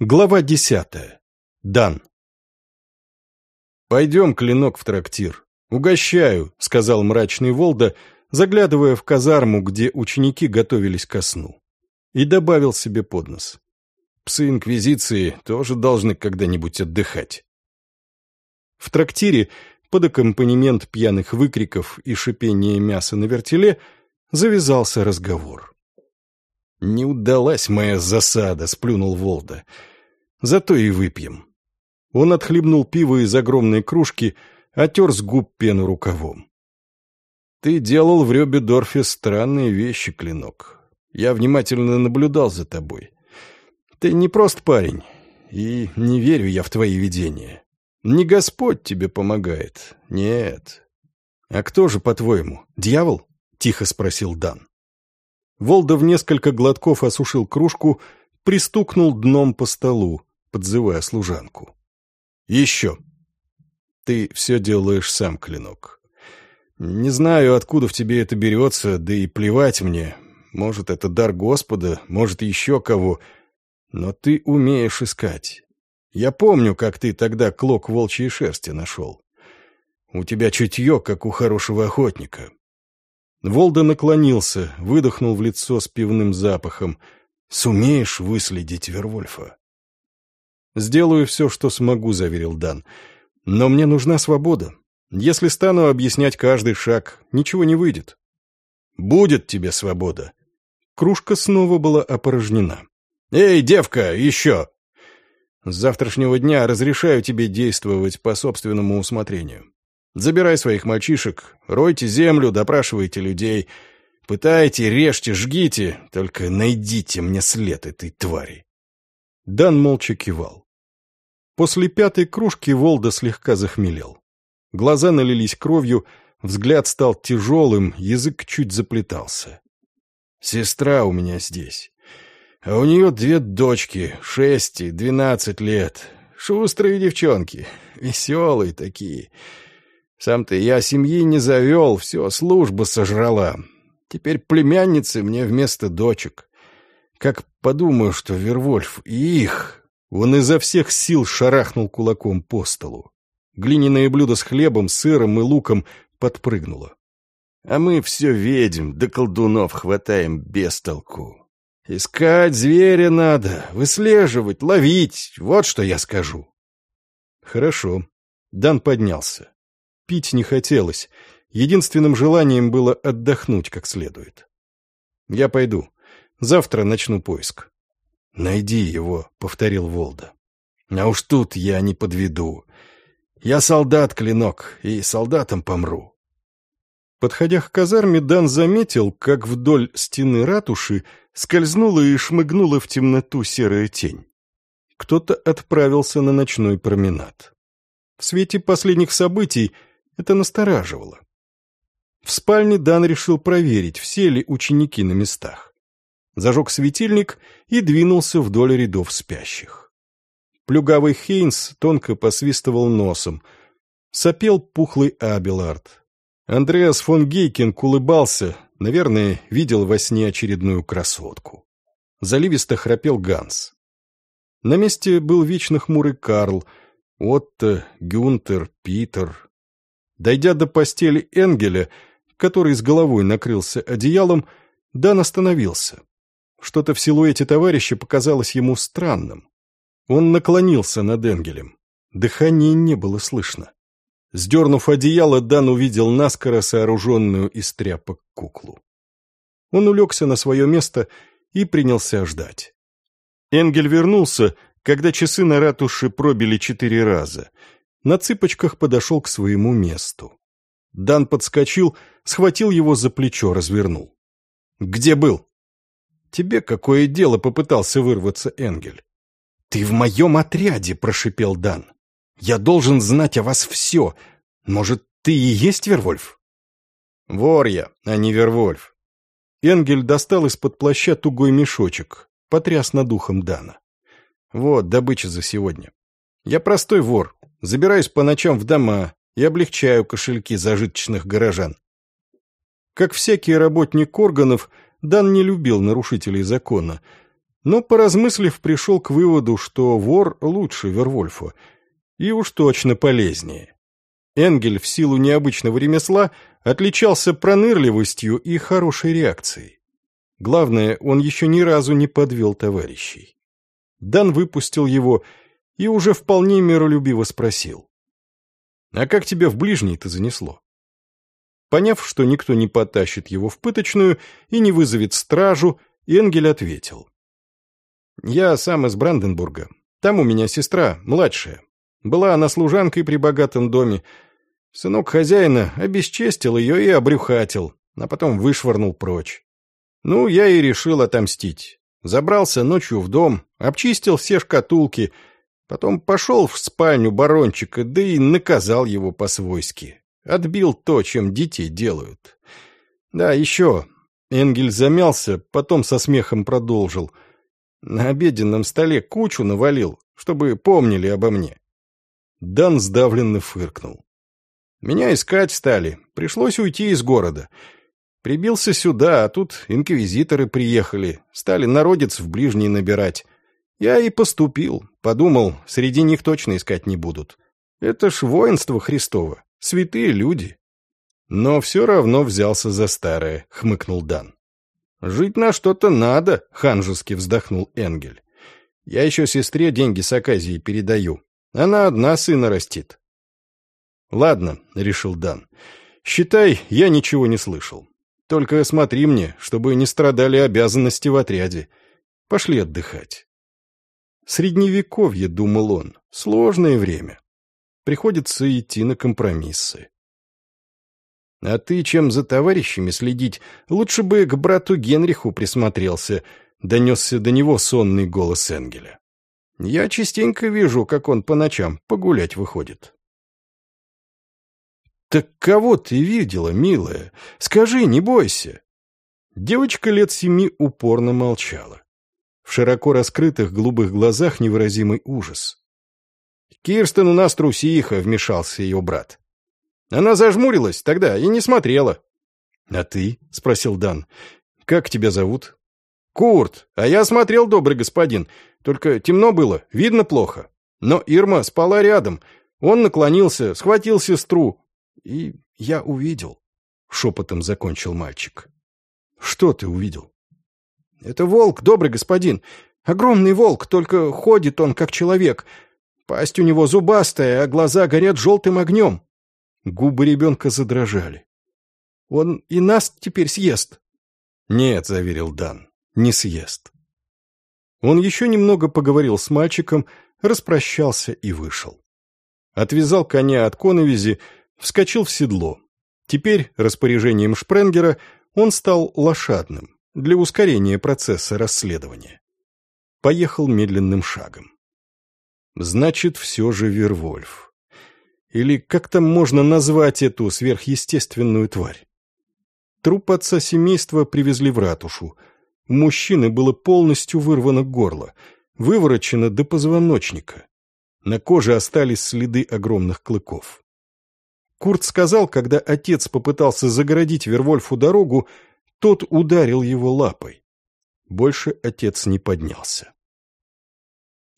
Глава десятая. Дан. «Пойдем, Клинок, в трактир. Угощаю», — сказал мрачный Волда, заглядывая в казарму, где ученики готовились ко сну. И добавил себе под нос. «Псы Инквизиции тоже должны когда-нибудь отдыхать». В трактире, под аккомпанемент пьяных выкриков и шипения мяса на вертеле, завязался разговор. «Не удалась моя засада», — сплюнул Волда. «Зато и выпьем». Он отхлебнул пиво из огромной кружки, отер с губ пену рукавом. «Ты делал в Рёбедорфе странные вещи, Клинок. Я внимательно наблюдал за тобой. Ты не прост парень, и не верю я в твои видения. Не Господь тебе помогает, нет. А кто же, по-твоему, дьявол?» — тихо спросил Дан. Волдов несколько глотков осушил кружку, пристукнул дном по столу, подзывая служанку. «Еще. Ты все делаешь сам, Клинок. Не знаю, откуда в тебе это берется, да и плевать мне. Может, это дар Господа, может, еще кого. Но ты умеешь искать. Я помню, как ты тогда клок волчьей шерсти нашел. У тебя чутье, как у хорошего охотника. Волда наклонился, выдохнул в лицо с пивным запахом. «Сумеешь выследить Вервольфа?» «Сделаю все, что смогу», — заверил Дан. «Но мне нужна свобода. Если стану объяснять каждый шаг, ничего не выйдет». «Будет тебе свобода». Кружка снова была опорожнена. «Эй, девка, еще!» «С завтрашнего дня разрешаю тебе действовать по собственному усмотрению. Забирай своих мальчишек, ройте землю, допрашивайте людей. Пытайте, режьте, жгите, только найдите мне след этой твари. Дан молча кивал. После пятой кружки Волда слегка захмелел. Глаза налились кровью, взгляд стал тяжелым, язык чуть заплетался. «Сестра у меня здесь. А у нее две дочки, шесть и двенадцать лет. Шустрые девчонки, веселые такие. Сам-то я семьи не завел, все, служба сожрала. Теперь племянницы мне вместо дочек. Как подумаю, что Вервольф их... Он изо всех сил шарахнул кулаком по столу. Глиняное блюдо с хлебом, сыром и луком подпрыгнуло. А мы все ведьм, да колдунов хватаем без толку. Искать зверя надо, выслеживать, ловить, вот что я скажу. Хорошо. Дан поднялся. Пить не хотелось. Единственным желанием было отдохнуть как следует. «Я пойду. Завтра начну поиск». «Найди его», — повторил Волда. «А уж тут я не подведу. Я солдат, Клинок, и солдатом помру». Подходя к казарме, Дан заметил, как вдоль стены ратуши скользнула и шмыгнула в темноту серая тень. Кто-то отправился на ночной променад. В свете последних событий это настораживало. В спальне Дан решил проверить, все ли ученики на местах. Зажег светильник и двинулся вдоль рядов спящих. Плюгавый Хейнс тонко посвистывал носом. Сопел пухлый Абелард. Андреас фон Гейкин улыбался, наверное, видел во сне очередную красотку. Заливисто храпел Ганс. На месте был вечно хмурый Карл, Отто, Гюнтер, Питер, Дойдя до постели Энгеля, который с головой накрылся одеялом, Дан остановился. Что-то в силуэте товарища показалось ему странным. Он наклонился над Энгелем. Дыхания не было слышно. Сдернув одеяло, Дан увидел наскоро сооруженную из тряпок куклу. Он улегся на свое место и принялся ждать. Энгель вернулся, когда часы на ратуше пробили четыре раза — на цыпочках подошел к своему месту. Дан подскочил, схватил его за плечо, развернул. «Где был?» «Тебе какое дело?» — попытался вырваться Энгель. «Ты в моем отряде!» — прошипел Дан. «Я должен знать о вас все. Может, ты и есть Вервольф?» «Вор я, а не Вервольф». Энгель достал из-под плаща тугой мешочек, потряс над ухом Дана. «Вот, добыча за сегодня. Я простой вор, забираюсь по ночам в дома и облегчаю кошельки зажиточных горожан. Как всякий работник органов, Дан не любил нарушителей закона, но, поразмыслив, пришел к выводу, что вор лучше Вервольфа, и уж точно полезнее. Энгель в силу необычного ремесла отличался пронырливостью и хорошей реакцией. Главное, он еще ни разу не подвел товарищей. Дан выпустил его и уже вполне миролюбиво спросил. «А как тебя в ближний-то занесло?» Поняв, что никто не потащит его в пыточную и не вызовет стражу, Энгель ответил. «Я сам из Бранденбурга. Там у меня сестра, младшая. Была она служанкой при богатом доме. Сынок хозяина обесчестил ее и обрюхатил, а потом вышвырнул прочь. Ну, я и решил отомстить. Забрался ночью в дом, обчистил все шкатулки, потом пошел в спальню барончика, да и наказал его по-свойски. Отбил то, чем детей делают. Да, еще. Энгель замялся, потом со смехом продолжил. На обеденном столе кучу навалил, чтобы помнили обо мне. Дан сдавленно фыркнул. Меня искать стали, пришлось уйти из города. Прибился сюда, а тут инквизиторы приехали, стали народец в ближний набирать. Я и поступил, подумал, среди них точно искать не будут. Это ж воинство Христово, святые люди. Но все равно взялся за старое, хмыкнул Дан. «Жить на что-то надо», — ханжески вздохнул Энгель. «Я еще сестре деньги с Аказией передаю. Она одна сына растит». «Ладно», — решил Дан. «Считай, я ничего не слышал. Только смотри мне, чтобы не страдали обязанности в отряде. Пошли отдыхать». Средневековье, думал он, сложное время. Приходится идти на компромиссы. А ты чем за товарищами следить? Лучше бы к брату Генриху присмотрелся, донесся до него сонный голос Энгеля. Я частенько вижу, как он по ночам погулять выходит. «Так кого ты видела, милая? Скажи, не бойся!» Девочка лет семи упорно молчала. В широко раскрытых голубых глазах невыразимый ужас. «Кирстен у нас трусиха», — вмешался ее брат. «Она зажмурилась тогда и не смотрела». «А ты?» — спросил Дан. «Как тебя зовут?» «Курт, а я смотрел, добрый господин. Только темно было, видно плохо. Но Ирма спала рядом. Он наклонился, схватил сестру, и я увидел. Шепотом закончил мальчик. Что ты увидел? Это волк, добрый господин. Огромный волк, только ходит он как человек. Пасть у него зубастая, а глаза горят желтым огнем. Губы ребенка задрожали. Он и нас теперь съест. Нет, заверил Дан, не съест. Он еще немного поговорил с мальчиком, распрощался и вышел. Отвязал коня от коновизи, вскочил в седло. Теперь, распоряжением Шпренгера, он стал лошадным для ускорения процесса расследования. Поехал медленным шагом. Значит, все же Вервольф. Или как там можно назвать эту сверхъестественную тварь? Труп отца семейства привезли в ратушу. У мужчины было полностью вырвано горло, выворочено до позвоночника. На коже остались следы огромных клыков. Курт сказал, когда отец попытался загородить Вервольфу дорогу, тот ударил его лапой. Больше отец не поднялся.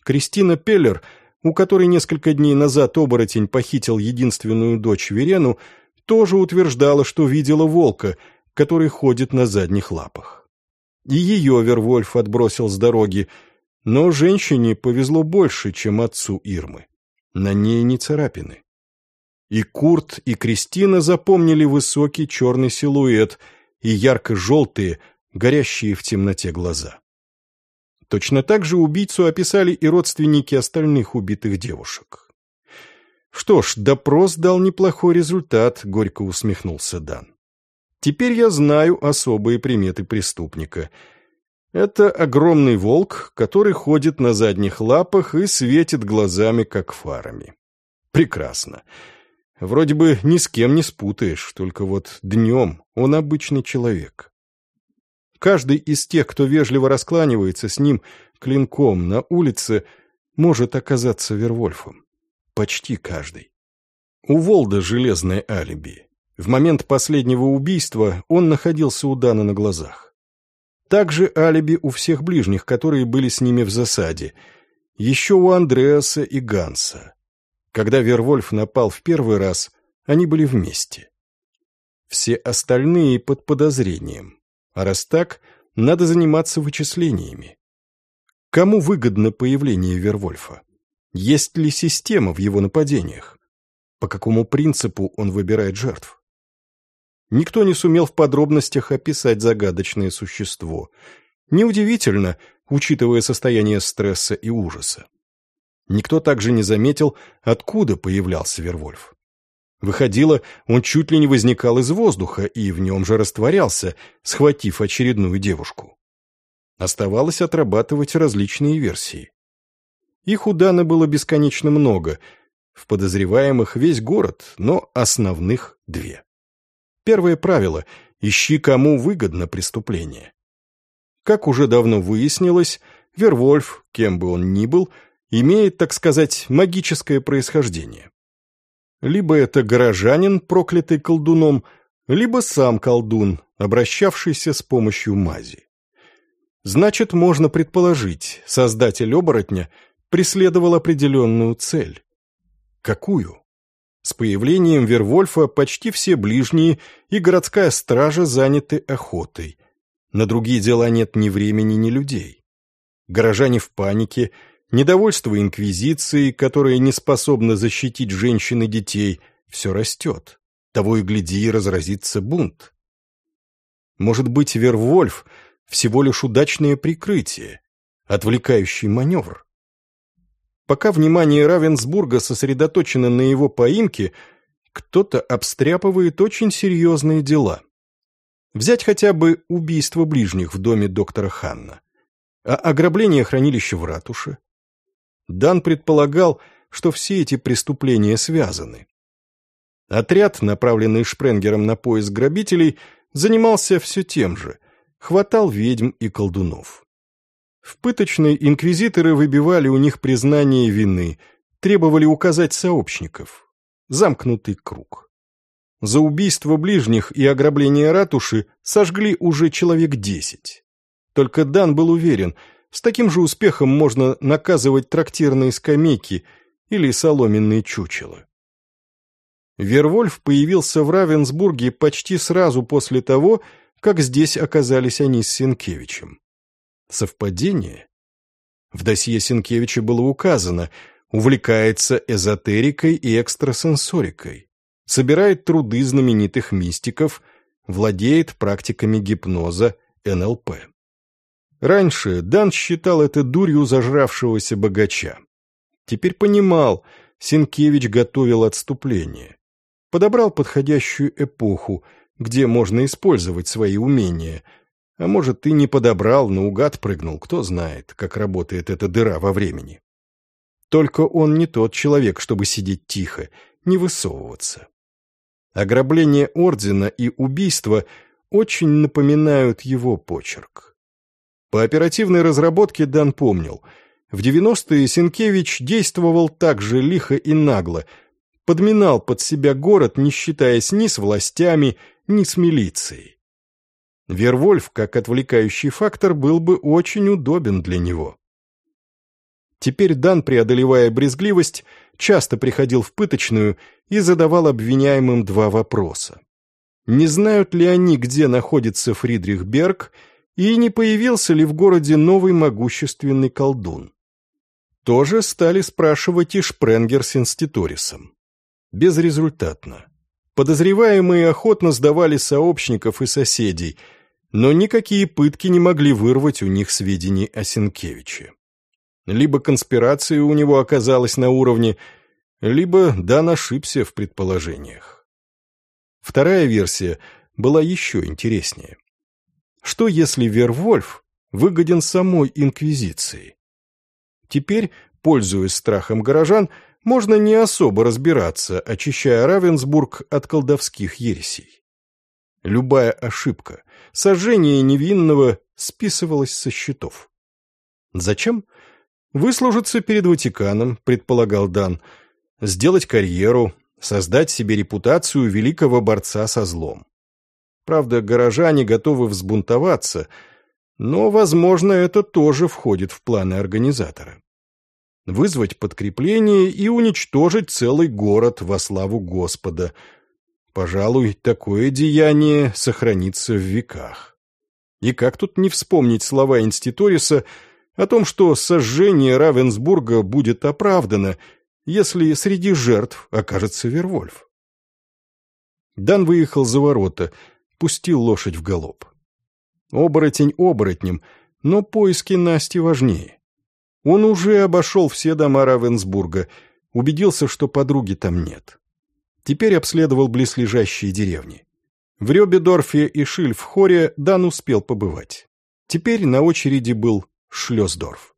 Кристина Пеллер, у которой несколько дней назад оборотень похитил единственную дочь Верену, тоже утверждала, что видела волка, который ходит на задних лапах. И ее Вервольф отбросил с дороги, но женщине повезло больше, чем отцу Ирмы. На ней не царапины. И Курт, и Кристина запомнили высокий черный силуэт и ярко-желтые, горящие в темноте глаза. Точно так же убийцу описали и родственники остальных убитых девушек. «Что ж, допрос дал неплохой результат», — горько усмехнулся Дан. «Теперь я знаю особые приметы преступника. Это огромный волк, который ходит на задних лапах и светит глазами, как фарами. Прекрасно. Вроде бы ни с кем не спутаешь, только вот днем он обычный человек. Каждый из тех, кто вежливо раскланивается с ним клинком на улице, может оказаться Вервольфом. Почти каждый. У Волда железное алиби. В момент последнего убийства он находился у Дана на глазах. Также алиби у всех ближних, которые были с ними в засаде. Еще у Андреаса и Ганса. Когда Вервольф напал в первый раз, они были вместе. Все остальные под подозрением. А раз так, надо заниматься вычислениями. Кому выгодно появление Вервольфа? Есть ли система в его нападениях? По какому принципу он выбирает жертв? Никто не сумел в подробностях описать загадочное существо. Неудивительно, учитывая состояние стресса и ужаса. Никто также не заметил, откуда появлялся Вервольф. Выходило, он чуть ли не возникал из воздуха и в нем же растворялся, схватив очередную девушку. Оставалось отрабатывать различные версии. Их у Дана было бесконечно много. В подозреваемых весь город, но основных две. Первое правило – ищи, кому выгодно преступление. Как уже давно выяснилось, Вервольф, кем бы он ни был, имеет, так сказать, магическое происхождение. Либо это горожанин, проклятый колдуном, либо сам колдун, обращавшийся с помощью мази. Значит, можно предположить, создатель оборотня преследовал определенную цель. Какую? С появлением Вервольфа почти все ближние и городская стража заняты охотой. На другие дела нет ни времени, ни людей. Горожане в панике, недовольство инквизиции, которая не способна защитить женщин и детей, все растет. Того и гляди, разразится бунт. Может быть, Вервольф — всего лишь удачное прикрытие, отвлекающий маневр. Пока внимание Равенсбурга сосредоточено на его поимке, кто-то обстряпывает очень серьезные дела. Взять хотя бы убийство ближних в доме доктора Ханна. А ограбление хранилища в ратуше. Дан предполагал, что все эти преступления связаны. Отряд, направленный Шпренгером на поиск грабителей, занимался все тем же, хватал ведьм и колдунов. В пыточной инквизиторы выбивали у них признание вины, требовали указать сообщников. Замкнутый круг. За убийство ближних и ограбление ратуши сожгли уже человек десять. Только Дан был уверен, с таким же успехом можно наказывать трактирные скамейки или соломенные чучела. Вервольф появился в Равенсбурге почти сразу после того, как здесь оказались они с Сенкевичем. Совпадение? В досье Сенкевича было указано, увлекается эзотерикой и экстрасенсорикой, собирает труды знаменитых мистиков, владеет практиками гипноза, НЛП. Раньше Дан считал это дурью зажравшегося богача. Теперь понимал, Сенкевич готовил отступление. Подобрал подходящую эпоху, где можно использовать свои умения – а может, ты не подобрал, наугад прыгнул, кто знает, как работает эта дыра во времени. Только он не тот человек, чтобы сидеть тихо, не высовываться. Ограбление ордена и убийство очень напоминают его почерк. По оперативной разработке Дан помнил, в 90-е Сенкевич действовал так же лихо и нагло, подминал под себя город, не считаясь ни с властями, ни с милицией. Вервольф, как отвлекающий фактор, был бы очень удобен для него. Теперь Дан, преодолевая брезгливость, часто приходил в пыточную и задавал обвиняемым два вопроса. Не знают ли они, где находится Фридрих Берг, и не появился ли в городе новый могущественный колдун? Тоже стали спрашивать и Шпренгер с Инститорисом. Безрезультатно. Подозреваемые охотно сдавали сообщников и соседей – но никакие пытки не могли вырвать у них сведений о Сенкевиче. Либо конспирация у него оказалась на уровне, либо Дан ошибся в предположениях. Вторая версия была еще интереснее. Что если Вервольф выгоден самой Инквизиции? Теперь, пользуясь страхом горожан, можно не особо разбираться, очищая Равенсбург от колдовских ересей. Любая ошибка, сожжение невинного списывалось со счетов. Зачем? Выслужиться перед Ватиканом, предполагал Дан, сделать карьеру, создать себе репутацию великого борца со злом. Правда, горожане готовы взбунтоваться, Но, возможно, это тоже входит в планы организатора. Вызвать подкрепление и уничтожить целый город во славу Господа. Пожалуй, такое деяние сохранится в веках. И как тут не вспомнить слова Инститориса о том, что сожжение Равенсбурга будет оправдано, если среди жертв окажется Вервольф? Дан выехал за ворота, пустил лошадь в галоп. Оборотень оборотнем, но поиски Насти важнее. Он уже обошел все дома Равенсбурга, убедился, что подруги там нет. Теперь обследовал близлежащие деревни. В Рёбедорфе и Шильфхоре Дан успел побывать. Теперь на очереди был Шлёсдорф.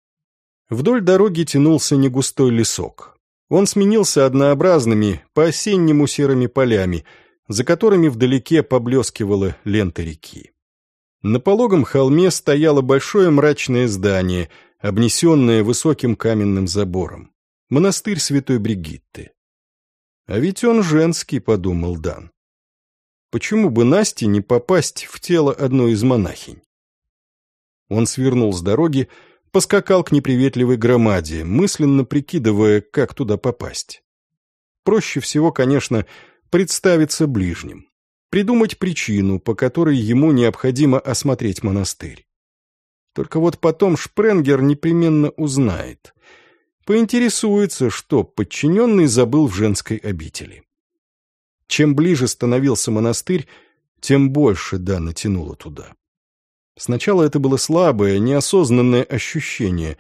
Вдоль дороги тянулся негустой лесок. Он сменился однообразными, по-осеннему серыми полями, за которыми вдалеке поблескивала лента реки. На пологом холме стояло большое мрачное здание, обнесенное высоким каменным забором. Монастырь Святой Бригитты. «А ведь он женский», — подумал Дан. «Почему бы Насте не попасть в тело одной из монахинь?» Он свернул с дороги, поскакал к неприветливой громаде, мысленно прикидывая, как туда попасть. Проще всего, конечно, представиться ближним, придумать причину, по которой ему необходимо осмотреть монастырь. Только вот потом Шпренгер непременно узнает. Поинтересуется, что подчиненный забыл в женской обители. Чем ближе становился монастырь, тем больше Дана тянуло туда. Сначала это было слабое, неосознанное ощущение,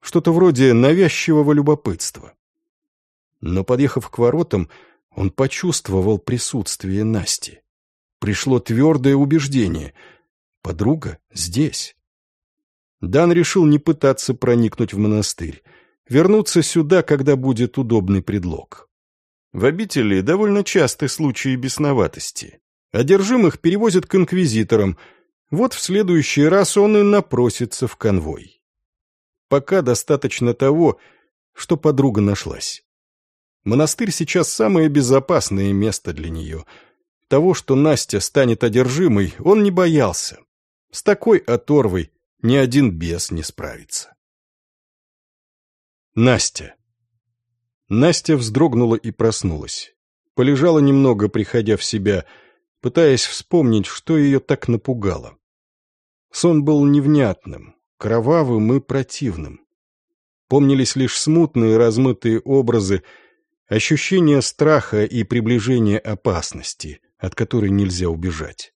что-то вроде навязчивого любопытства. Но, подъехав к воротам, он почувствовал присутствие Насти. Пришло твердое убеждение. Подруга здесь. Дан решил не пытаться проникнуть в монастырь, вернуться сюда, когда будет удобный предлог. В обители довольно часты случаи бесноватости. Одержимых перевозят к инквизиторам – вот в следующий раз он и напросится в конвой. Пока достаточно того, что подруга нашлась. Монастырь сейчас самое безопасное место для нее. Того, что Настя станет одержимой, он не боялся. С такой оторвой ни один бес не справится. Настя. Настя вздрогнула и проснулась. Полежала немного, приходя в себя, пытаясь вспомнить, что ее так напугало. Сон был невнятным, кровавым и противным. Помнились лишь смутные размытые образы, ощущение страха и приближение опасности, от которой нельзя убежать.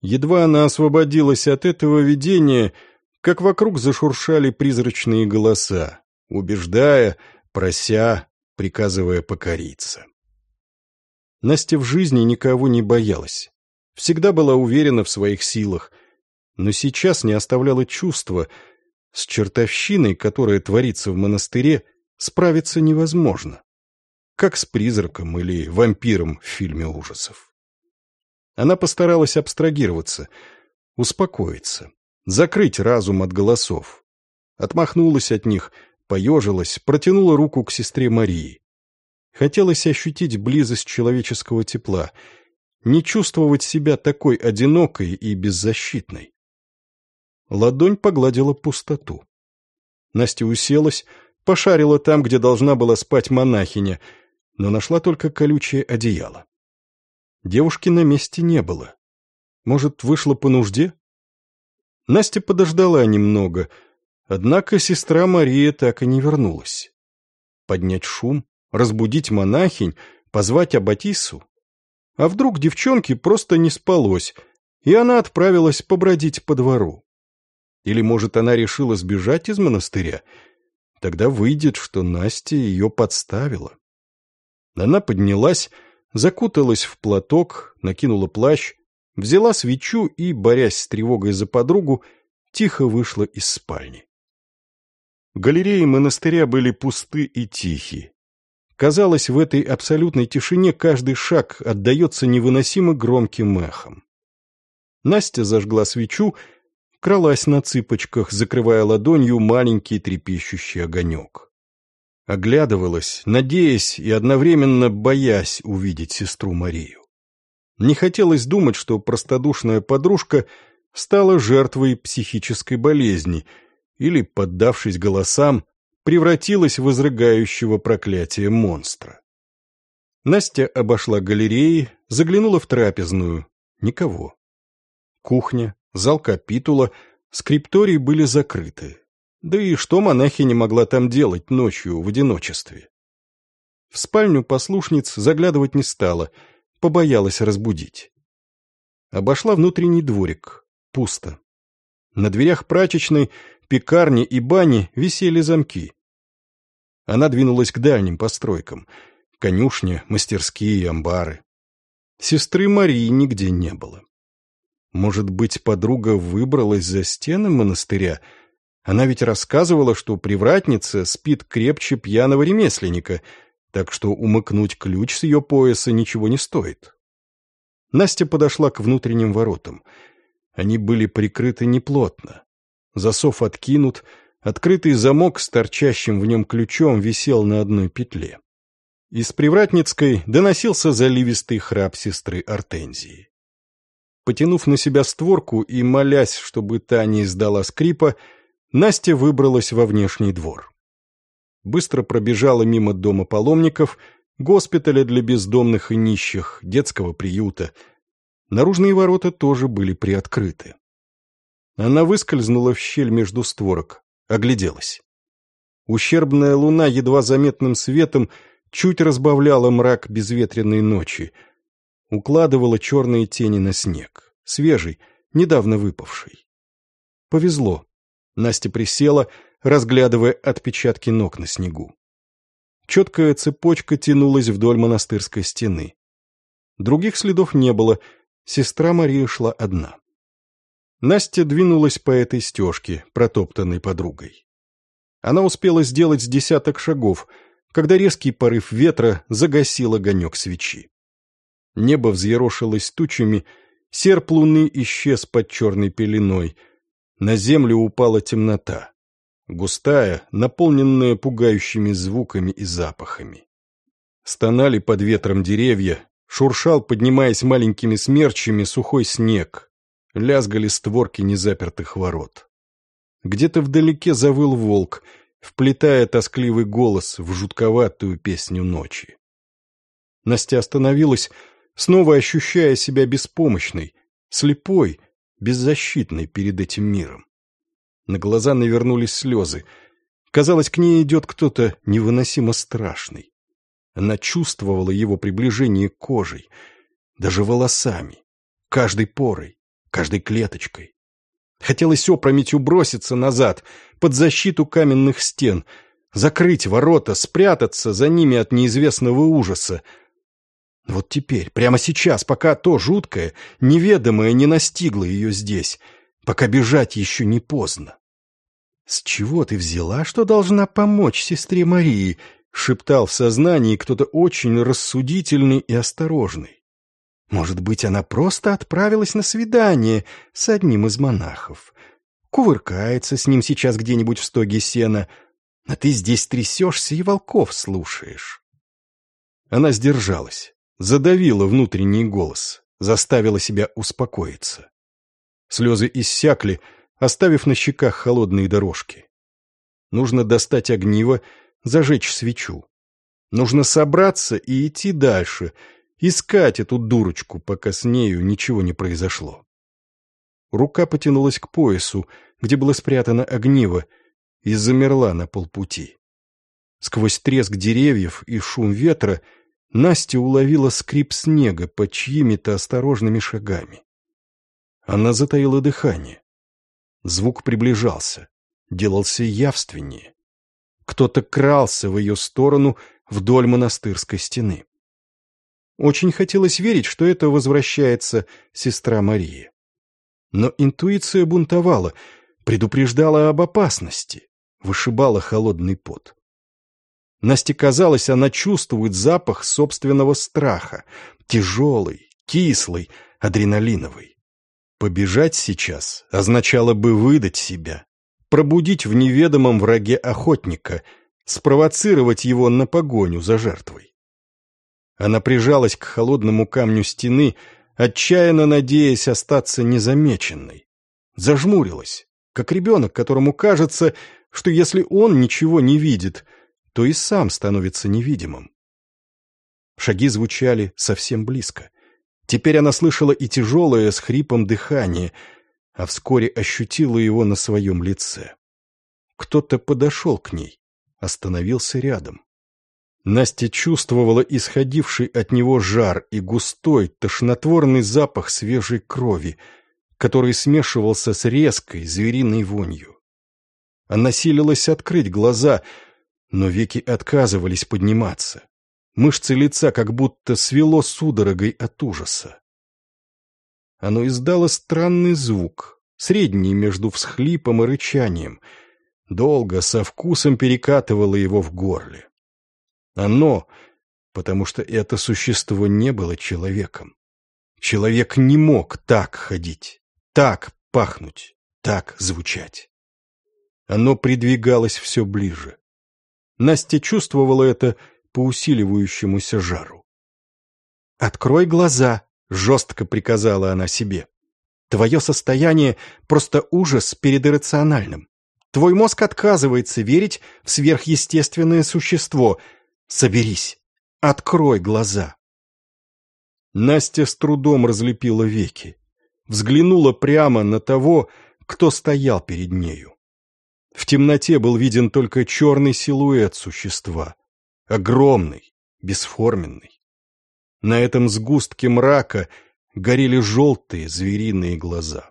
Едва она освободилась от этого видения, как вокруг зашуршали призрачные голоса, убеждая, прося, приказывая покориться. Настя в жизни никого не боялась. Всегда была уверена в своих силах, но сейчас не оставляло чувства, с чертовщиной, которая творится в монастыре, справиться невозможно. Как с призраком или вампиром в фильме ужасов. Она постаралась абстрагироваться, успокоиться, закрыть разум от голосов. Отмахнулась от них, поежилась, протянула руку к сестре Марии. Хотелось ощутить близость человеческого тепла, не чувствовать себя такой одинокой и беззащитной. Ладонь погладила пустоту. Настя уселась, пошарила там, где должна была спать монахиня, но нашла только колючее одеяло. Девушки на месте не было. Может, вышла по нужде? Настя подождала немного, однако сестра Мария так и не вернулась. Поднять шум, разбудить монахинь, позвать Аббатису? А вдруг девчонке просто не спалось, и она отправилась побродить по двору? Или, может, она решила сбежать из монастыря? Тогда выйдет, что Настя ее подставила. Она поднялась, закуталась в платок, накинула плащ, взяла свечу и, борясь с тревогой за подругу, тихо вышла из спальни. Галереи монастыря были пусты и тихи. Казалось, в этой абсолютной тишине каждый шаг отдается невыносимо громким эхом. Настя зажгла свечу кралась на цыпочках, закрывая ладонью маленький трепещущий огонек. Оглядывалась, надеясь и одновременно боясь увидеть сестру Марию. Не хотелось думать, что простодушная подружка стала жертвой психической болезни или, поддавшись голосам, превратилась в изрыгающего проклятие монстра. Настя обошла галереи, заглянула в трапезную. Никого. Кухня, зал капитула, скриптории были закрыты. Да и что монахиня могла там делать ночью в одиночестве? В спальню послушниц заглядывать не стала, побоялась разбудить. Обошла внутренний дворик. Пусто. На дверях прачечной, пекарни и бани висели замки. Она двинулась к дальним постройкам. Конюшня, мастерские амбары. Сестры Марии нигде не было. Может быть, подруга выбралась за стены монастыря? Она ведь рассказывала, что привратница спит крепче пьяного ремесленника, так что умыкнуть ключ с ее пояса ничего не стоит. Настя подошла к внутренним воротам. Они были прикрыты неплотно. Засов откинут, открытый замок с торчащим в нем ключом висел на одной петле. Из Привратницкой доносился заливистый храп сестры Артензии. Потянув на себя створку и молясь, чтобы та не издала скрипа, Настя выбралась во внешний двор. Быстро пробежала мимо дома паломников, госпиталя для бездомных и нищих, детского приюта. Наружные ворота тоже были приоткрыты. Она выскользнула в щель между створок, огляделась. Ущербная луна едва заметным светом чуть разбавляла мрак безветренной ночи — укладывала черные тени на снег, свежий, недавно выпавший. Повезло. Настя присела, разглядывая отпечатки ног на снегу. Четкая цепочка тянулась вдоль монастырской стены. Других следов не было, сестра Мария шла одна. Настя двинулась по этой стежке, протоптанной подругой. Она успела сделать с десяток шагов, когда резкий порыв ветра загасил огонек свечи. Небо взъерошилось тучами, серп луны исчез под черной пеленой. На землю упала темнота. Густая, наполненная пугающими звуками и запахами. Стонали под ветром деревья, шуршал, поднимаясь маленькими смерчами, сухой снег. Лязгали створки незапертых ворот. Где-то вдалеке завыл волк, вплетая тоскливый голос в жутковатую песню ночи. Настя остановилась, снова ощущая себя беспомощной, слепой, беззащитной перед этим миром. На глаза навернулись слезы. Казалось, к ней идет кто-то невыносимо страшный. Она чувствовала его приближение кожей, даже волосами, каждой порой, каждой клеточкой. Хотелось опрометью броситься назад, под защиту каменных стен, закрыть ворота, спрятаться за ними от неизвестного ужаса, вот теперь, прямо сейчас, пока то жуткое, неведомое не настигло ее здесь, пока бежать еще не поздно. «С чего ты взяла, что должна помочь сестре Марии?» — шептал в сознании кто-то очень рассудительный и осторожный. «Может быть, она просто отправилась на свидание с одним из монахов. Кувыркается с ним сейчас где-нибудь в стоге сена, а ты здесь трясешься и волков слушаешь». Она сдержалась задавила внутренний голос, заставила себя успокоиться. Слезы иссякли, оставив на щеках холодные дорожки. Нужно достать огниво, зажечь свечу. Нужно собраться и идти дальше, искать эту дурочку, пока с нею ничего не произошло. Рука потянулась к поясу, где было спрятано огниво, и замерла на полпути. Сквозь треск деревьев и шум ветра — Настя уловила скрип снега под чьими-то осторожными шагами. Она затаила дыхание. Звук приближался, делался явственнее. Кто-то крался в ее сторону вдоль монастырской стены. Очень хотелось верить, что это возвращается сестра Мария. Но интуиция бунтовала, предупреждала об опасности, вышибала холодный пот. Насте казалось, она чувствует запах собственного страха, тяжелый, кислый, адреналиновый. Побежать сейчас означало бы выдать себя, пробудить в неведомом враге охотника, спровоцировать его на погоню за жертвой. Она прижалась к холодному камню стены, отчаянно надеясь остаться незамеченной, зажмурилась, как ребенок, которому кажется, что если он ничего не видит, то и сам становится невидимым. Шаги звучали совсем близко. Теперь она слышала и тяжелое с хрипом дыхание, а вскоре ощутила его на своем лице. Кто-то подошел к ней, остановился рядом. Настя чувствовала исходивший от него жар и густой, тошнотворный запах свежей крови, который смешивался с резкой звериной вонью. Она силилась открыть глаза, но веки отказывались подниматься. Мышцы лица как будто свело судорогой от ужаса. Оно издало странный звук, средний между всхлипом и рычанием, долго, со вкусом перекатывало его в горле. Оно, потому что это существо не было человеком. Человек не мог так ходить, так пахнуть, так звучать. Оно придвигалось все ближе. Настя чувствовала это по усиливающемуся жару. «Открой глаза», — жестко приказала она себе. «Твое состояние — просто ужас перед иррациональным. Твой мозг отказывается верить в сверхъестественное существо. Соберись, открой глаза». Настя с трудом разлепила веки, взглянула прямо на того, кто стоял перед нею. В темноте был виден только черный силуэт существа, огромный, бесформенный. На этом сгустке мрака горели желтые звериные глаза.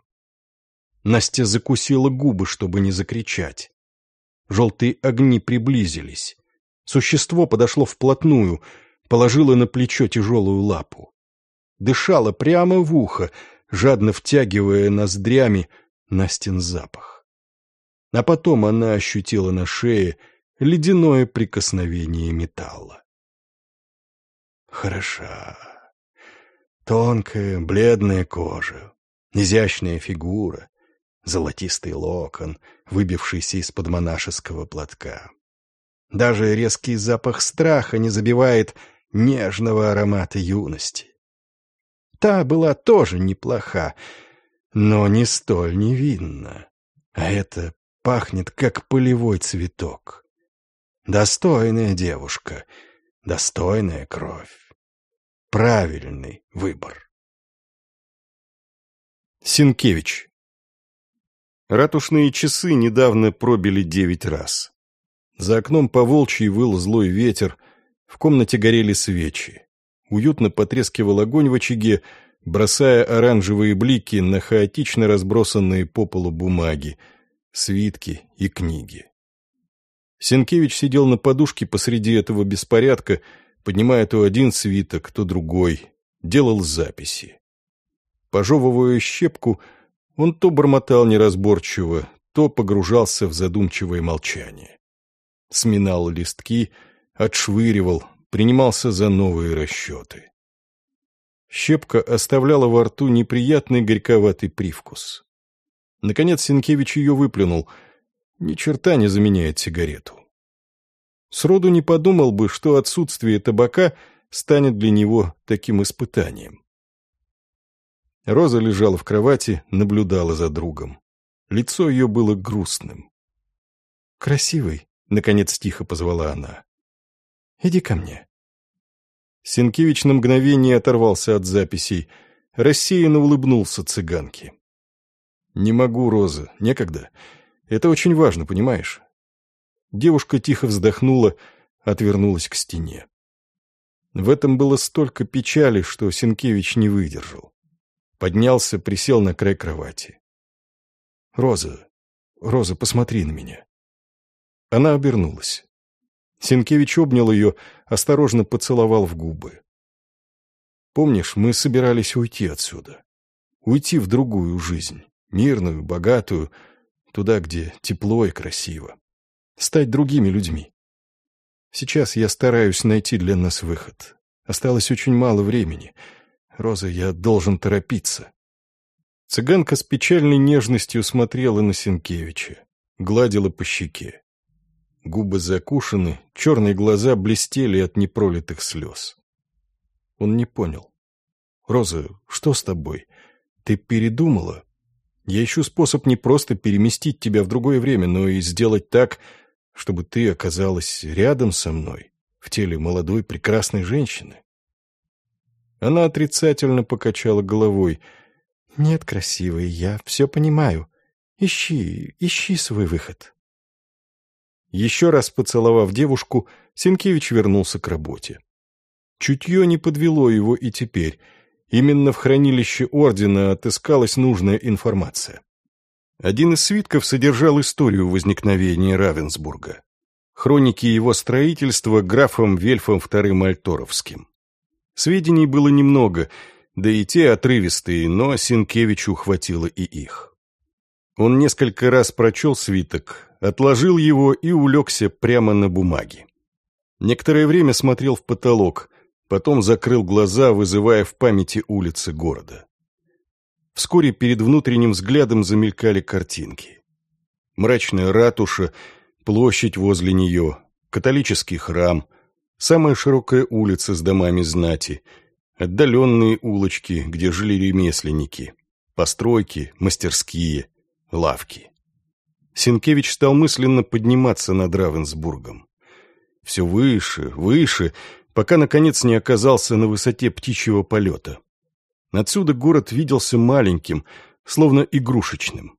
Настя закусила губы, чтобы не закричать. Желтые огни приблизились. Существо подошло вплотную, положило на плечо тяжелую лапу. Дышало прямо в ухо, жадно втягивая ноздрями Настин запах. А потом она ощутила на шее ледяное прикосновение металла. Хороша. Тонкая, бледная кожа, изящная фигура, золотистый локон, выбившийся из-под монашеского платка. Даже резкий запах страха не забивает нежного аромата юности. Та была тоже неплоха, но не столь невинна. А это пахнет, как полевой цветок. Достойная девушка, достойная кровь. Правильный выбор. Синкевич. Ратушные часы недавно пробили девять раз. За окном по волчьи выл злой ветер, в комнате горели свечи. Уютно потрескивал огонь в очаге, бросая оранжевые блики на хаотично разбросанные по полу бумаги, свитки и книги. Сенкевич сидел на подушке посреди этого беспорядка, поднимая то один свиток, то другой, делал записи. Пожевывая щепку, он то бормотал неразборчиво, то погружался в задумчивое молчание. Сминал листки, отшвыривал, принимался за новые расчеты. Щепка оставляла во рту неприятный горьковатый привкус. Наконец Сенкевич ее выплюнул — ни черта не заменяет сигарету. Сроду не подумал бы, что отсутствие табака станет для него таким испытанием. Роза лежала в кровати, наблюдала за другом. Лицо ее было грустным. «Красивый», — наконец тихо позвала она. «Иди ко мне». Сенкевич на мгновение оторвался от записей, рассеянно улыбнулся цыганке. «Не могу, Роза, некогда. Это очень важно, понимаешь?» Девушка тихо вздохнула, отвернулась к стене. В этом было столько печали, что Сенкевич не выдержал. Поднялся, присел на край кровати. «Роза, Роза, посмотри на меня». Она обернулась. Сенкевич обнял ее, осторожно поцеловал в губы. «Помнишь, мы собирались уйти отсюда. Уйти в другую жизнь, мирную, богатую, туда, где тепло и красиво. Стать другими людьми. Сейчас я стараюсь найти для нас выход. Осталось очень мало времени. Роза, я должен торопиться. Цыганка с печальной нежностью смотрела на Сенкевича, гладила по щеке. Губы закушены, черные глаза блестели от непролитых слез. Он не понял. «Роза, что с тобой? Ты передумала?» Я ищу способ не просто переместить тебя в другое время, но и сделать так, чтобы ты оказалась рядом со мной, в теле молодой прекрасной женщины. Она отрицательно покачала головой. «Нет, красивый, я все понимаю. Ищи, ищи свой выход». Еще раз поцеловав девушку, Сенкевич вернулся к работе. Чутье не подвело его и теперь. Именно в хранилище ордена отыскалась нужная информация. Один из свитков содержал историю возникновения Равенсбурга. Хроники его строительства графом Вельфом II Мальторовским. Сведений было немного, да и те отрывистые, но Синкевичу хватило и их. Он несколько раз прочел свиток, отложил его и улегся прямо на бумаге. Некоторое время смотрел в потолок, потом закрыл глаза, вызывая в памяти улицы города. Вскоре перед внутренним взглядом замелькали картинки. Мрачная ратуша, площадь возле нее, католический храм, самая широкая улица с домами знати, отдаленные улочки, где жили ремесленники, постройки, мастерские, лавки. Сенкевич стал мысленно подниматься над Равенсбургом. Все выше, выше, пока, наконец, не оказался на высоте птичьего полета. Отсюда город виделся маленьким, словно игрушечным.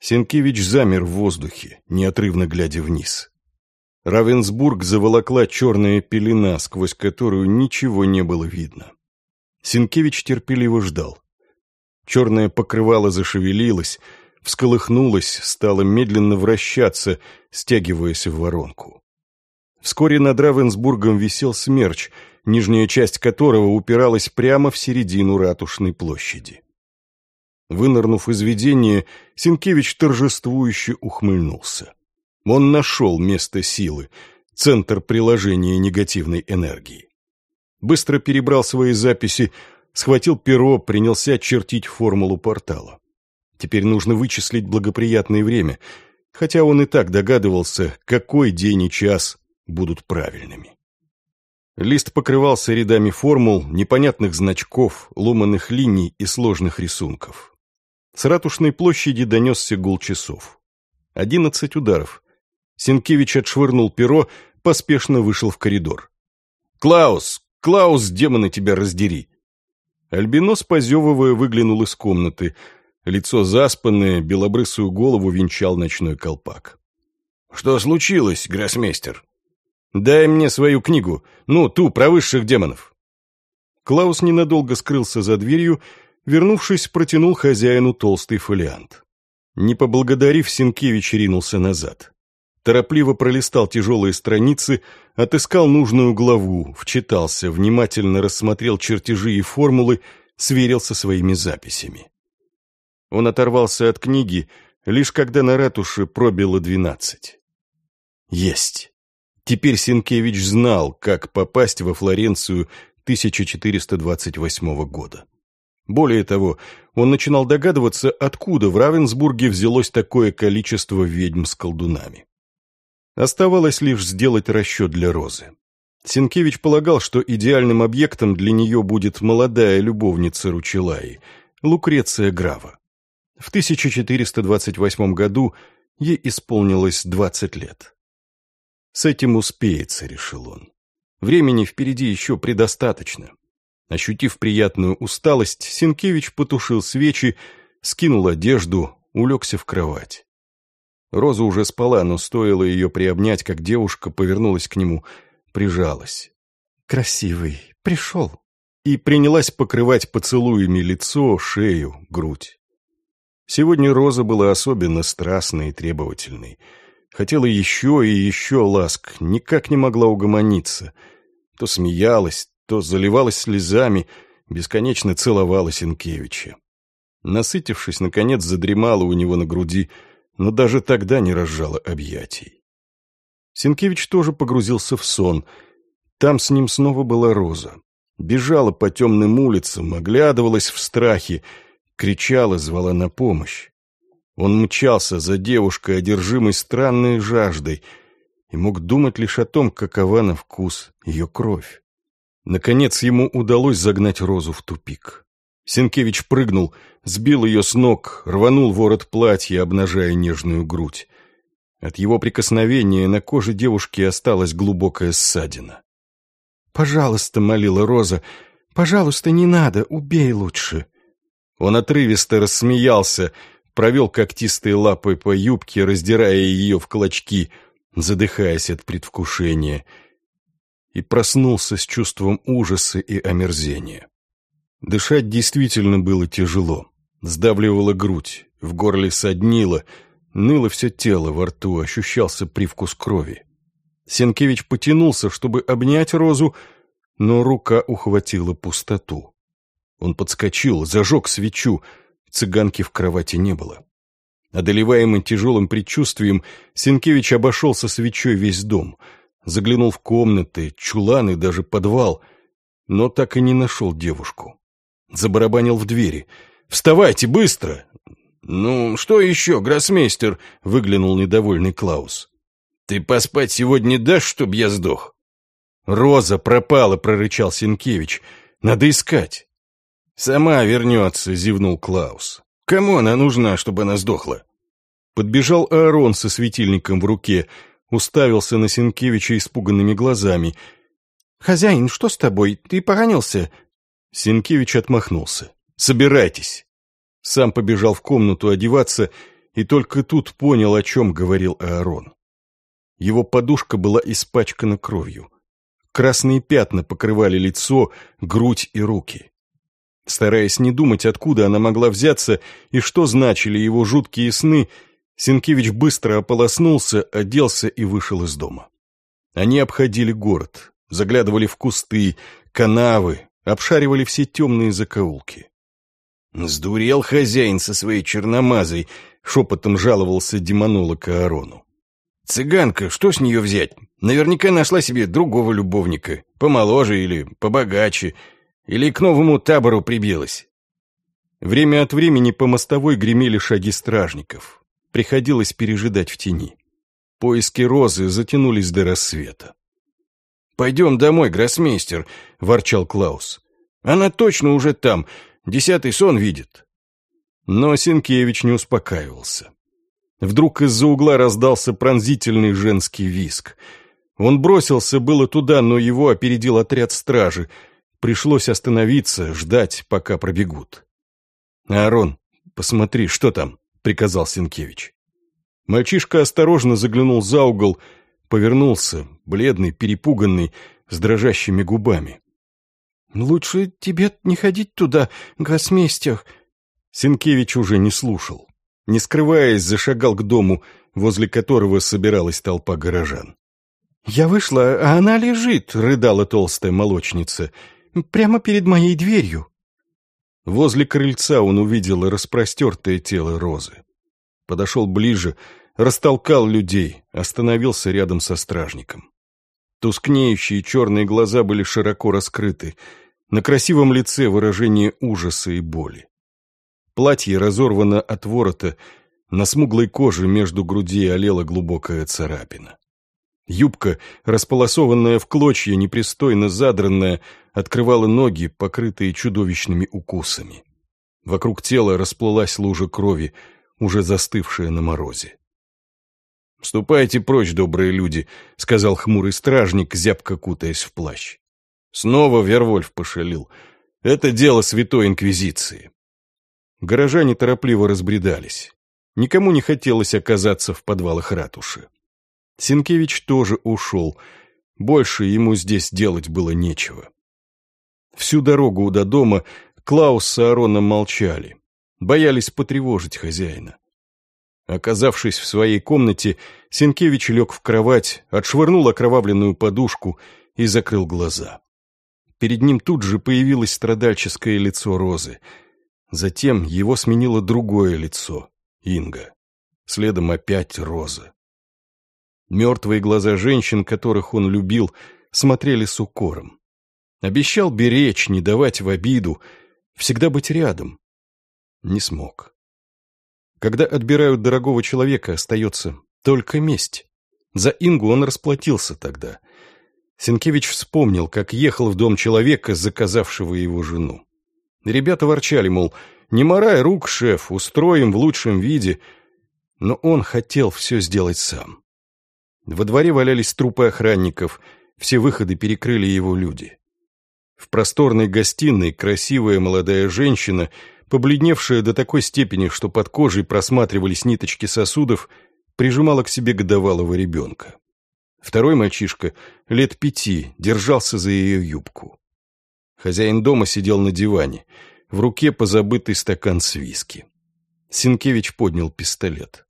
Сенкевич замер в воздухе, неотрывно глядя вниз. Равенсбург заволокла черная пелена, сквозь которую ничего не было видно. Сенкевич терпеливо ждал. Черное покрывало зашевелилось, всколыхнулось, стало медленно вращаться, стягиваясь в воронку. Вскоре над Равенсбургом висел смерч, нижняя часть которого упиралась прямо в середину ратушной площади. Вынырнув из видения, Сенкевич торжествующе ухмыльнулся. Он нашел место силы, центр приложения негативной энергии. Быстро перебрал свои записи, схватил перо, принялся чертить формулу портала. Теперь нужно вычислить благоприятное время, хотя он и так догадывался, какой день и час будут правильными. Лист покрывался рядами формул, непонятных значков, ломаных линий и сложных рисунков. С ратушной площади донесся гул часов. Одиннадцать ударов. Сенкевич отшвырнул перо, поспешно вышел в коридор. «Клаус! Клаус, демоны тебя раздери!» Альбинос, позевывая, выглянул из комнаты. Лицо заспанное, белобрысую голову венчал ночной колпак. «Что случилось, гроссмейстер?» «Дай мне свою книгу, ну, ту, про высших демонов». Клаус ненадолго скрылся за дверью, вернувшись, протянул хозяину толстый фолиант. Не поблагодарив, Сенкевич ринулся назад. Торопливо пролистал тяжелые страницы, отыскал нужную главу, вчитался, внимательно рассмотрел чертежи и формулы, сверился своими записями. Он оторвался от книги, лишь когда на ратуше пробило двенадцать. Есть. Теперь Сенкевич знал, как попасть во Флоренцию 1428 года. Более того, он начинал догадываться, откуда в Равенсбурге взялось такое количество ведьм с колдунами. Оставалось лишь сделать расчет для Розы. Сенкевич полагал, что идеальным объектом для нее будет молодая любовница Ручелаи, Лукреция Грава. В 1428 году ей исполнилось 20 лет. С этим успеется, решил он. Времени впереди еще предостаточно. Ощутив приятную усталость, Сенкевич потушил свечи, скинул одежду, улегся в кровать. Роза уже спала, но стоило ее приобнять, как девушка повернулась к нему, прижалась. «Красивый, пришел!» И принялась покрывать поцелуями лицо, шею, грудь. Сегодня Роза была особенно страстной и требовательной — Хотела еще и еще ласк, никак не могла угомониться. То смеялась, то заливалась слезами, бесконечно целовала Сенкевича. Насытившись, наконец задремала у него на груди, но даже тогда не разжала объятий. Сенкевич тоже погрузился в сон. Там с ним снова была Роза. Бежала по темным улицам, оглядывалась в страхе, кричала, звала на помощь. Он мчался за девушкой, одержимой странной жаждой, и мог думать лишь о том, какова на вкус ее кровь. Наконец ему удалось загнать Розу в тупик. Сенкевич прыгнул, сбил ее с ног, рванул ворот платья, обнажая нежную грудь. От его прикосновения на коже девушки осталась глубокая ссадина. «Пожалуйста», — молила Роза, — «пожалуйста, не надо, убей лучше». Он отрывисто рассмеялся, провел когтистой лапой по юбке, раздирая ее в клочки, задыхаясь от предвкушения, и проснулся с чувством ужаса и омерзения. Дышать действительно было тяжело. Сдавливала грудь, в горле соднило, ныло все тело, во рту ощущался привкус крови. Сенкевич потянулся, чтобы обнять Розу, но рука ухватила пустоту. Он подскочил, зажег свечу, цыганки в кровати не было. Одолеваемый тяжелым предчувствием, Сенкевич обошел со свечой весь дом, заглянул в комнаты, чуланы, даже подвал, но так и не нашел девушку. Забарабанил в двери. «Вставайте, быстро!» «Ну, что еще, гроссмейстер?» — выглянул недовольный Клаус. «Ты поспать сегодня дашь, чтоб я сдох?» «Роза пропала», — прорычал Сенкевич. «Надо искать». «Сама вернется», — зевнул Клаус. «Кому она нужна, чтобы она сдохла?» Подбежал Аарон со светильником в руке, уставился на Сенкевича испуганными глазами. «Хозяин, что с тобой? Ты поранился?» Сенкевич отмахнулся. «Собирайтесь!» Сам побежал в комнату одеваться и только тут понял, о чем говорил Аарон. Его подушка была испачкана кровью. Красные пятна покрывали лицо, грудь и руки. Стараясь не думать, откуда она могла взяться и что значили его жуткие сны, Сенкевич быстро ополоснулся, оделся и вышел из дома. Они обходили город, заглядывали в кусты, канавы, обшаривали все темные закоулки. «Сдурел хозяин со своей черномазой», — шепотом жаловался демонолог Аарону. «Цыганка, что с нее взять? Наверняка нашла себе другого любовника, помоложе или побогаче, или к новому табору прибилась». Время от времени по мостовой гремели шаги стражников. Приходилось пережидать в тени. Поиски розы затянулись до рассвета. «Пойдем домой, гроссмейстер», — ворчал Клаус. «Она точно уже там, десятый сон видит». Но Сенкевич не успокаивался. Вдруг из-за угла раздался пронзительный женский виск. Он бросился было туда, но его опередил отряд стражи. Пришлось остановиться, ждать, пока пробегут. «Аарон, посмотри, что там?» — приказал Сенкевич. Мальчишка осторожно заглянул за угол — повернулся, бледный, перепуганный, с дрожащими губами. «Лучше тебе не ходить туда, гроссмейстер». Сенкевич уже не слушал. Не скрываясь, зашагал к дому, возле которого собиралась толпа горожан. «Я вышла, а она лежит», — рыдала толстая молочница, — «прямо перед моей дверью». Возле крыльца он увидел распростертое тело Розы. Подошел ближе, растолкал людей, остановился рядом со стражником. Тускнеющие черные глаза были широко раскрыты, на красивом лице выражение ужаса и боли. Платье разорвано от ворота, на смуглой коже между грудей олела глубокая царапина. Юбка, располосованная в клочья, непристойно задранная, открывала ноги, покрытые чудовищными укусами. Вокруг тела расплылась лужа крови, уже застывшая на морозе. «Ступайте прочь, добрые люди», — сказал хмурый стражник, зябко кутаясь в плащ. Снова Вервольф пошалил. «Это дело святой инквизиции». Горожане торопливо разбредались. Никому не хотелось оказаться в подвалах ратуши. Сенкевич тоже ушел. Больше ему здесь делать было нечего. Всю дорогу до дома Клаус с Аароном молчали. Боялись потревожить хозяина. Оказавшись в своей комнате, Сенкевич лег в кровать, отшвырнул окровавленную подушку и закрыл глаза. Перед ним тут же появилось страдальческое лицо Розы. Затем его сменило другое лицо — Инга. Следом опять Роза. Мертвые глаза женщин, которых он любил, смотрели с укором. Обещал беречь, не давать в обиду, всегда быть рядом. Не смог. Когда отбирают дорогого человека, остается только месть. За Ингу он расплатился тогда. Сенкевич вспомнил, как ехал в дом человека, заказавшего его жену. Ребята ворчали, мол, не морай рук, шеф, устроим в лучшем виде. Но он хотел все сделать сам. Во дворе валялись трупы охранников, все выходы перекрыли его люди. В просторной гостиной красивая молодая женщина, побледневшая до такой степени, что под кожей просматривались ниточки сосудов, прижимала к себе годовалого ребенка. Второй мальчишка, лет пяти, держался за ее юбку. Хозяин дома сидел на диване, в руке позабытый стакан с виски. Синкевич поднял пистолет.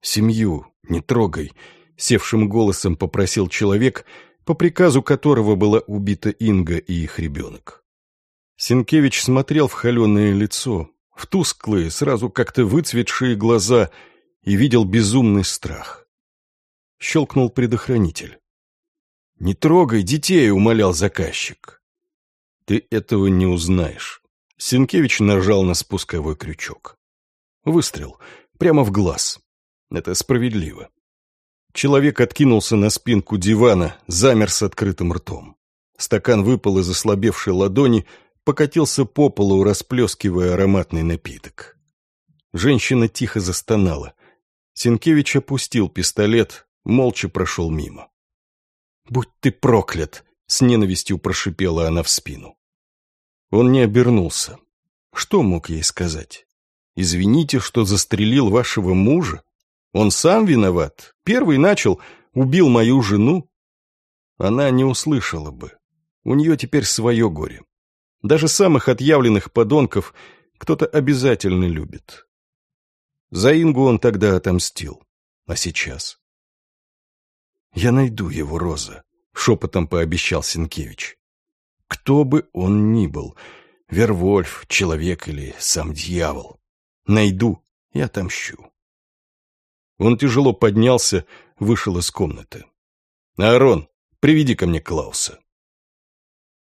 «Семью не трогай», — севшим голосом попросил человек, по приказу которого была убита Инга и их ребенок. Синкевич смотрел в холеное лицо, в тусклые, сразу как-то выцветшие глаза и видел безумный страх. Щелкнул предохранитель. «Не трогай детей», — умолял заказчик. «Ты этого не узнаешь». Синкевич нажал на спусковой крючок. Выстрел. Прямо в глаз. Это справедливо. Человек откинулся на спинку дивана, замер с открытым ртом. Стакан выпал из ослабевшей ладони, покатился по полу, расплескивая ароматный напиток. Женщина тихо застонала. Синкевич опустил пистолет, молча прошел мимо. «Будь ты проклят!» — с ненавистью прошипела она в спину. Он не обернулся. Что мог ей сказать? «Извините, что застрелил вашего мужа? Он сам виноват. Первый начал, убил мою жену». Она не услышала бы. У нее теперь свое горе. Даже самых отъявленных подонков кто-то обязательно любит. За Ингу он тогда отомстил. А сейчас? «Я найду его, Роза», — шепотом пообещал Сенкевич. «Кто бы он ни был, Вервольф, человек или сам дьявол. Найду и отомщу». Он тяжело поднялся, вышел из комнаты. «Аарон, приведи ко мне Клауса».